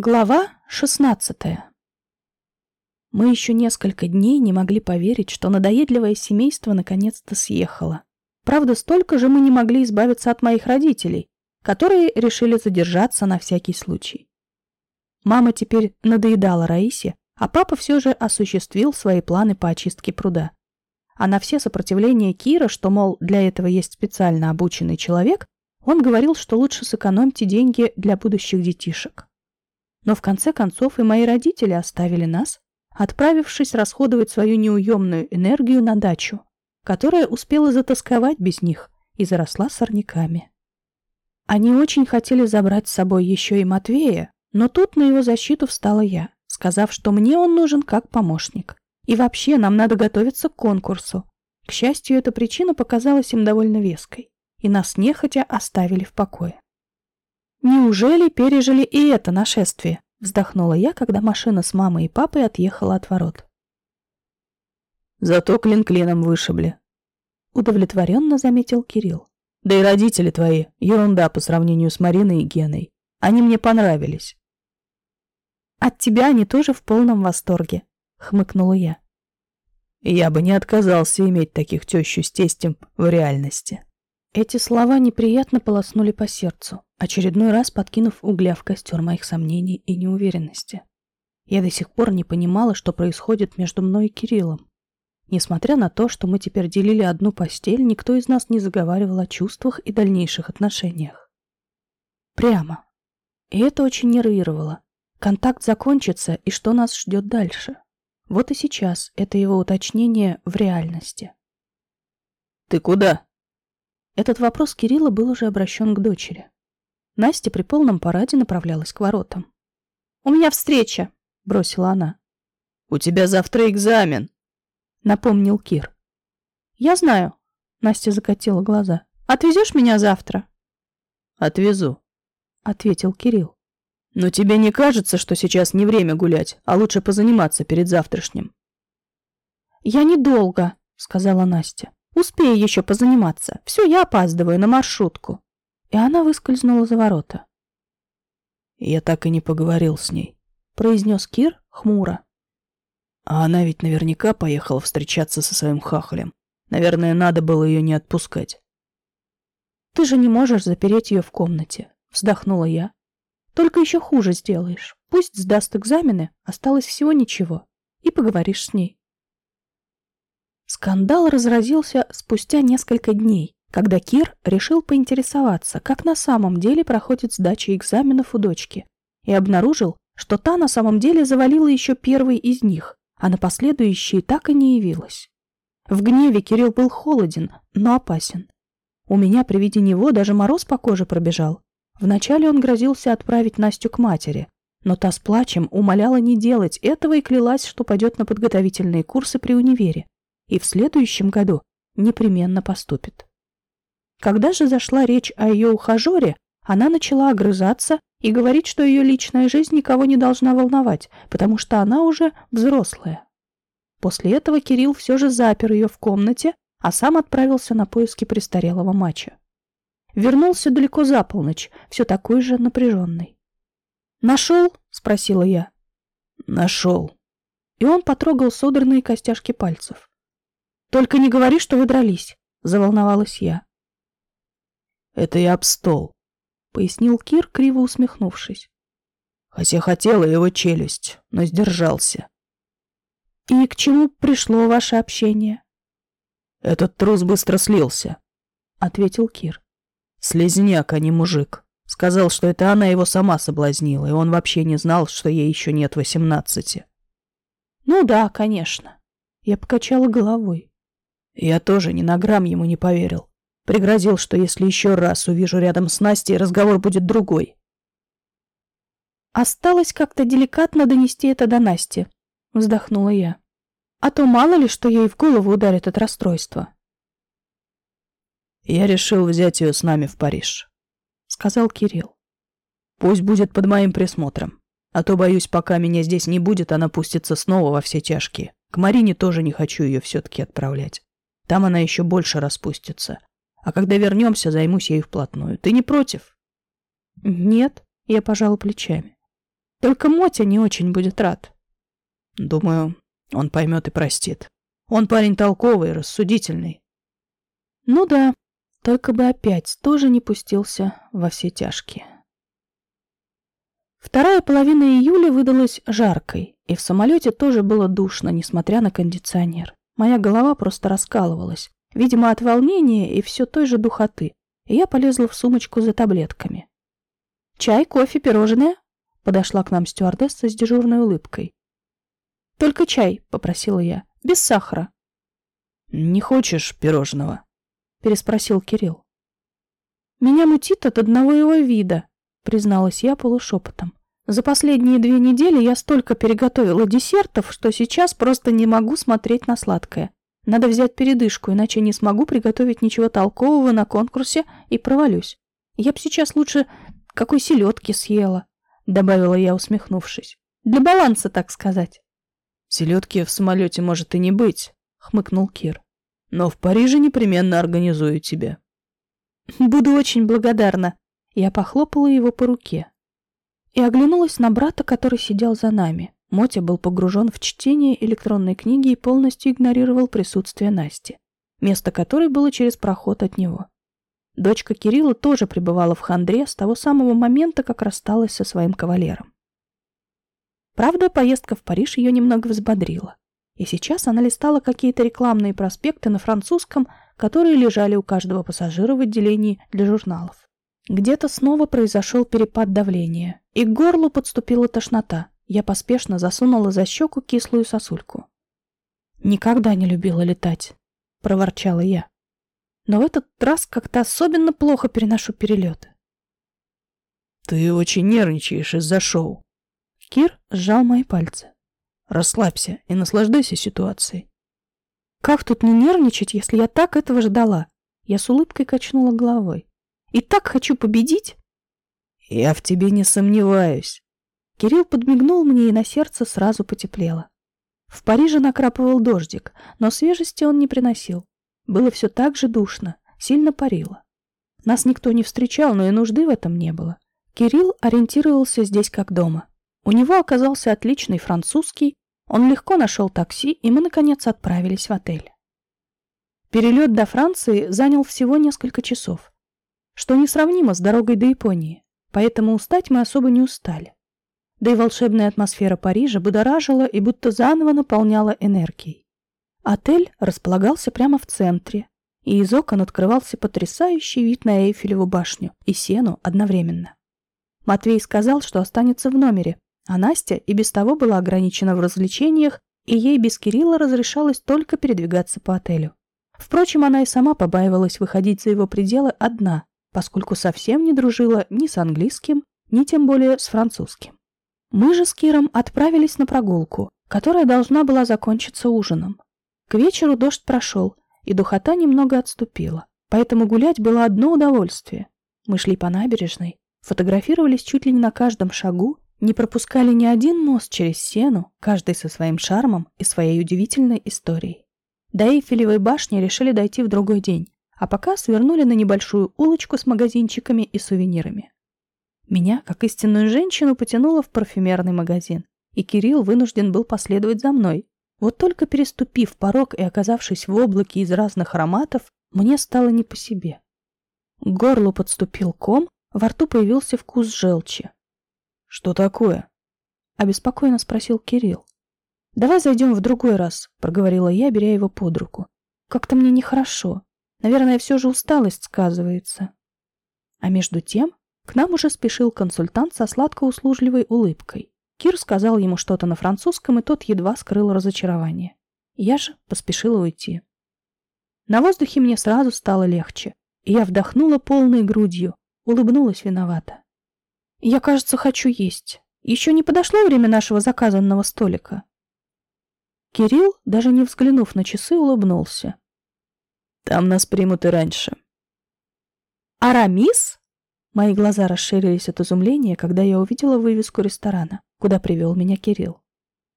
Глава шестнадцатая Мы еще несколько дней не могли поверить, что надоедливое семейство наконец-то съехало. Правда, столько же мы не могли избавиться от моих родителей, которые решили задержаться на всякий случай. Мама теперь надоедала Раисе, а папа все же осуществил свои планы по очистке пруда. А на все сопротивления Кира, что, мол, для этого есть специально обученный человек, он говорил, что лучше сэкономьте деньги для будущих детишек. Но в конце концов и мои родители оставили нас, отправившись расходовать свою неуемную энергию на дачу, которая успела затасковать без них и заросла сорняками. Они очень хотели забрать с собой еще и Матвея, но тут на его защиту встала я, сказав, что мне он нужен как помощник. И вообще нам надо готовиться к конкурсу. К счастью, эта причина показалась им довольно веской, и нас нехотя оставили в покое. «Неужели пережили и это нашествие?» — вздохнула я, когда машина с мамой и папой отъехала от ворот. «Зато клин клином вышибли», — удовлетворенно заметил Кирилл. «Да и родители твои — ерунда по сравнению с Мариной и Геной. Они мне понравились». «От тебя они тоже в полном восторге», — хмыкнула я. «Я бы не отказался иметь таких тещу с тестем в реальности». Эти слова неприятно полоснули по сердцу, очередной раз подкинув угля в костер моих сомнений и неуверенности. Я до сих пор не понимала, что происходит между мной и Кириллом. Несмотря на то, что мы теперь делили одну постель, никто из нас не заговаривал о чувствах и дальнейших отношениях. Прямо. И это очень нервировало. Контакт закончится, и что нас ждет дальше? Вот и сейчас это его уточнение в реальности. «Ты куда?» Этот вопрос Кирилла был уже обращен к дочери. Настя при полном параде направлялась к воротам. «У меня встреча», — бросила она. «У тебя завтра экзамен», — напомнил Кир. «Я знаю», — Настя закатила глаза. «Отвезешь меня завтра?» «Отвезу», — ответил Кирилл. «Но тебе не кажется, что сейчас не время гулять, а лучше позаниматься перед завтрашним?» «Я недолго», — сказала Настя. Успею еще позаниматься. Все, я опаздываю на маршрутку. И она выскользнула за ворота. Я так и не поговорил с ней, произнес Кир хмуро. А она ведь наверняка поехала встречаться со своим хахалем. Наверное, надо было ее не отпускать. Ты же не можешь запереть ее в комнате, вздохнула я. Только еще хуже сделаешь. Пусть сдаст экзамены, осталось всего ничего, и поговоришь с ней. Скандал разразился спустя несколько дней, когда Кир решил поинтересоваться, как на самом деле проходит сдача экзаменов у дочки, и обнаружил, что та на самом деле завалила еще первый из них, а на последующие так и не явилась. В гневе Кирилл был холоден, но опасен. У меня при виде него даже мороз по коже пробежал. Вначале он грозился отправить Настю к матери, но та с плачем умоляла не делать этого и клялась, что пойдет на подготовительные курсы при универе, и в следующем году непременно поступит. Когда же зашла речь о ее ухажере, она начала огрызаться и говорить, что ее личная жизнь никого не должна волновать, потому что она уже взрослая. После этого Кирилл все же запер ее в комнате, а сам отправился на поиски престарелого мача. Вернулся далеко за полночь, все такой же напряженный. «Нашел?» — спросила я. «Нашел». И он потрогал содранные костяшки пальцев. Только не говори, что вы дрались, заволновалась я. Это я об стол, пояснил Кир, криво усмехнувшись. Хотя хотела его челюсть, но сдержался. И к чему пришло ваше общение? Этот трус быстро слился, ответил Кир. Слезняк, а не мужик. Сказал, что это она его сама соблазнила, и он вообще не знал, что ей еще нет восемнадцати. Ну да, конечно. Я покачала головой. Я тоже ни на грамм ему не поверил. Пригрозил, что если еще раз увижу рядом с Настей, разговор будет другой. Осталось как-то деликатно донести это до Насти, вздохнула я. А то мало ли, что ей в голову ударит от расстройства. Я решил взять ее с нами в Париж, сказал Кирилл. Пусть будет под моим присмотром. А то, боюсь, пока меня здесь не будет, она пустится снова во все тяжкие. К Марине тоже не хочу ее все-таки отправлять. Там она еще больше распустится. А когда вернемся, займусь ею вплотную. Ты не против? Нет, я пожала плечами. Только Мотя не очень будет рад. Думаю, он поймет и простит. Он парень толковый, рассудительный. Ну да, только бы опять тоже не пустился во все тяжкие. Вторая половина июля выдалась жаркой, и в самолете тоже было душно, несмотря на кондиционер. Моя голова просто раскалывалась, видимо, от волнения и все той же духоты, и я полезла в сумочку за таблетками. «Чай, кофе, пирожное?» — подошла к нам стюардесса с дежурной улыбкой. «Только чай», — попросила я, — «без сахара». «Не хочешь пирожного?» — переспросил Кирилл. «Меня мутит от одного его вида», — призналась я полушепотом. «За последние две недели я столько переготовила десертов, что сейчас просто не могу смотреть на сладкое. Надо взять передышку, иначе не смогу приготовить ничего толкового на конкурсе и провалюсь. Я б сейчас лучше какой селедки съела», — добавила я, усмехнувшись. «Для баланса, так сказать». «Селедки в самолете может и не быть», — хмыкнул Кир. Но в Париже непременно организую тебе. Буду очень благодарна. Я похлопала его по руке. И оглянулась на брата, который сидел за нами. Мотя был погружен в чтение электронной книги и полностью игнорировал присутствие Насти, место которой было через проход от него. Дочка Кирилла тоже пребывала в хандре с того самого момента, как рассталась со своим кавалером. Правда, поездка в Париж ее немного взбодрила. И сейчас она листала какие-то рекламные проспекты на французском, которые лежали у каждого пассажира в отделении для журналов. Где-то снова произошел перепад давления, и к горлу подступила тошнота. Я поспешно засунула за щеку кислую сосульку. «Никогда не любила летать», — проворчала я. «Но в этот раз как-то особенно плохо переношу перелеты». «Ты очень нервничаешь из-за шоу». Кир сжал мои пальцы. Расслабься и наслаждайся ситуацией. Как тут не нервничать, если я так этого ждала? Я с улыбкой качнула головой. И так хочу победить? Я в тебе не сомневаюсь. Кирилл подмигнул мне, и на сердце сразу потеплело. В Париже накрапывал дождик, но свежести он не приносил. Было все так же душно, сильно парило. Нас никто не встречал, но и нужды в этом не было. Кирилл ориентировался здесь как дома. У него оказался отличный французский, он легко нашел такси, и мы, наконец, отправились в отель. Перелет до Франции занял всего несколько часов, что несравнимо с дорогой до Японии, поэтому устать мы особо не устали. Да и волшебная атмосфера Парижа будоражила и будто заново наполняла энергией. Отель располагался прямо в центре, и из окон открывался потрясающий вид на Эйфелеву башню и Сену одновременно. Матвей сказал, что останется в номере, а Настя и без того была ограничена в развлечениях, и ей без Кирилла разрешалось только передвигаться по отелю. Впрочем, она и сама побаивалась выходить за его пределы одна, поскольку совсем не дружила ни с английским, ни тем более с французским. Мы же с Киром отправились на прогулку, которая должна была закончиться ужином. К вечеру дождь прошел, и духота немного отступила, поэтому гулять было одно удовольствие. Мы шли по набережной, фотографировались чуть ли не на каждом шагу не пропускали ни один мост через Сену, каждый со своим шармом и своей удивительной историей. До Эйфелевой башни решили дойти в другой день, а пока свернули на небольшую улочку с магазинчиками и сувенирами. Меня, как истинную женщину, потянуло в парфюмерный магазин, и Кирилл вынужден был последовать за мной. Вот только переступив порог и оказавшись в облаке из разных ароматов, мне стало не по себе. К горлу подступил ком, во рту появился вкус желчи, «Что такое?» — обеспокоенно спросил Кирилл. «Давай зайдем в другой раз», — проговорила я, беря его под руку. «Как-то мне нехорошо. Наверное, все же усталость сказывается». А между тем к нам уже спешил консультант со сладко-услужливой улыбкой. Кир сказал ему что-то на французском, и тот едва скрыл разочарование. Я же поспешила уйти. На воздухе мне сразу стало легче, и я вдохнула полной грудью, улыбнулась виновата. Я, кажется, хочу есть. Еще не подошло время нашего заказанного столика. Кирилл, даже не взглянув на часы, улыбнулся. Там нас примут и раньше. Арамис? Мои глаза расширились от изумления, когда я увидела вывеску ресторана, куда привел меня Кирилл.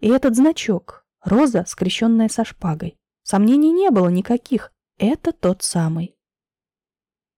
И этот значок, роза, скрещенная со шпагой. Сомнений не было никаких. Это тот самый.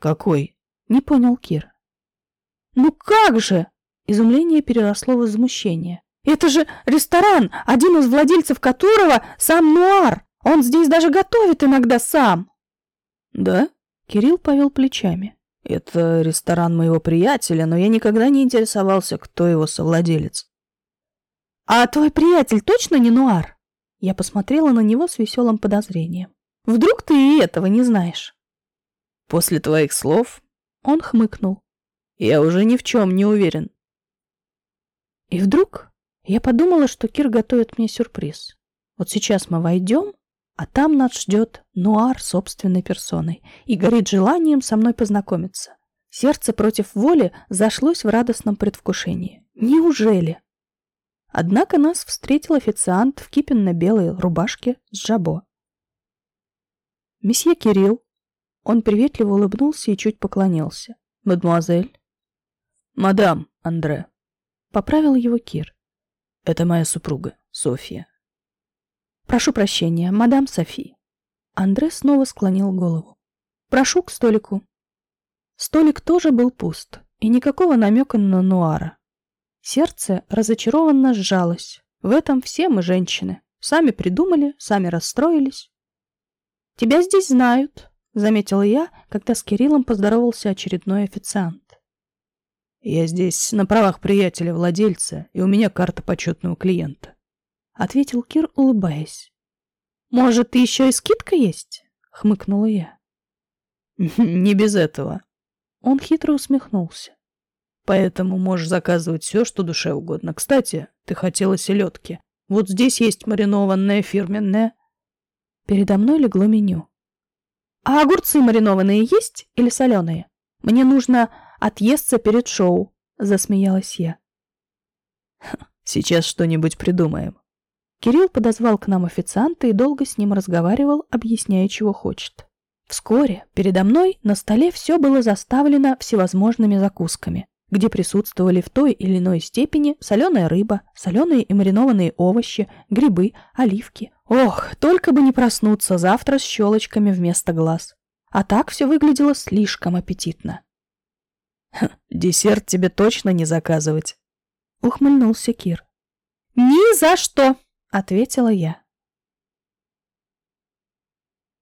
Какой? Не понял Кир. «Ну как же?» — Изумление переросло в возмущение. «Это же ресторан, один из владельцев которого сам Нуар! Он здесь даже готовит иногда сам!» «Да?» — Кирилл повел плечами. «Это ресторан моего приятеля, но я никогда не интересовался, кто его совладелец». «А твой приятель точно не Нуар?» Я посмотрела на него с веселым подозрением. «Вдруг ты и этого не знаешь?» «После твоих слов...» Он хмыкнул. «Я уже ни в чем не уверен». И вдруг я подумала, что Кир готовит мне сюрприз. Вот сейчас мы войдем, а там нас ждет Нуар собственной персоной и горит желанием со мной познакомиться. Сердце против воли зашлось в радостном предвкушении. Неужели? Однако нас встретил официант в кипенно-белой рубашке с жабо. «Месье Кирилл». Он приветливо улыбнулся и чуть поклонился. «Мадемуазель». «Мадам Андре», — поправил его Кир. «Это моя супруга, Софья». «Прошу прощения, мадам Софи». Андре снова склонил голову. «Прошу к столику». Столик тоже был пуст, и никакого намека на Нуара. Сердце разочарованно сжалось. В этом все мы женщины. Сами придумали, сами расстроились. «Тебя здесь знают», — заметила я, когда с Кириллом поздоровался очередной официант. «Я здесь на правах приятеля владельца, и у меня карта почетного клиента», — ответил Кир, улыбаясь. «Может, еще и скидка есть?» — хмыкнула я. «Не без этого». Он хитро усмехнулся. Поэтому можешь заказывать все, что душе угодно. Кстати, ты хотела селедки. Вот здесь есть маринованная фирменная. Передо мной легло меню. А огурцы маринованные есть или соленые? Мне нужно отъесться перед шоу, засмеялась я. Сейчас что-нибудь придумаем. Кирилл подозвал к нам официанта и долго с ним разговаривал, объясняя, чего хочет. Вскоре передо мной на столе все было заставлено всевозможными закусками где присутствовали в той или иной степени соленая рыба, соленые и маринованные овощи, грибы, оливки. Ох, только бы не проснуться завтра с щелочками вместо глаз. А так все выглядело слишком аппетитно. «Десерт тебе точно не заказывать?» — ухмыльнулся Кир. «Ни за что!» — ответила я.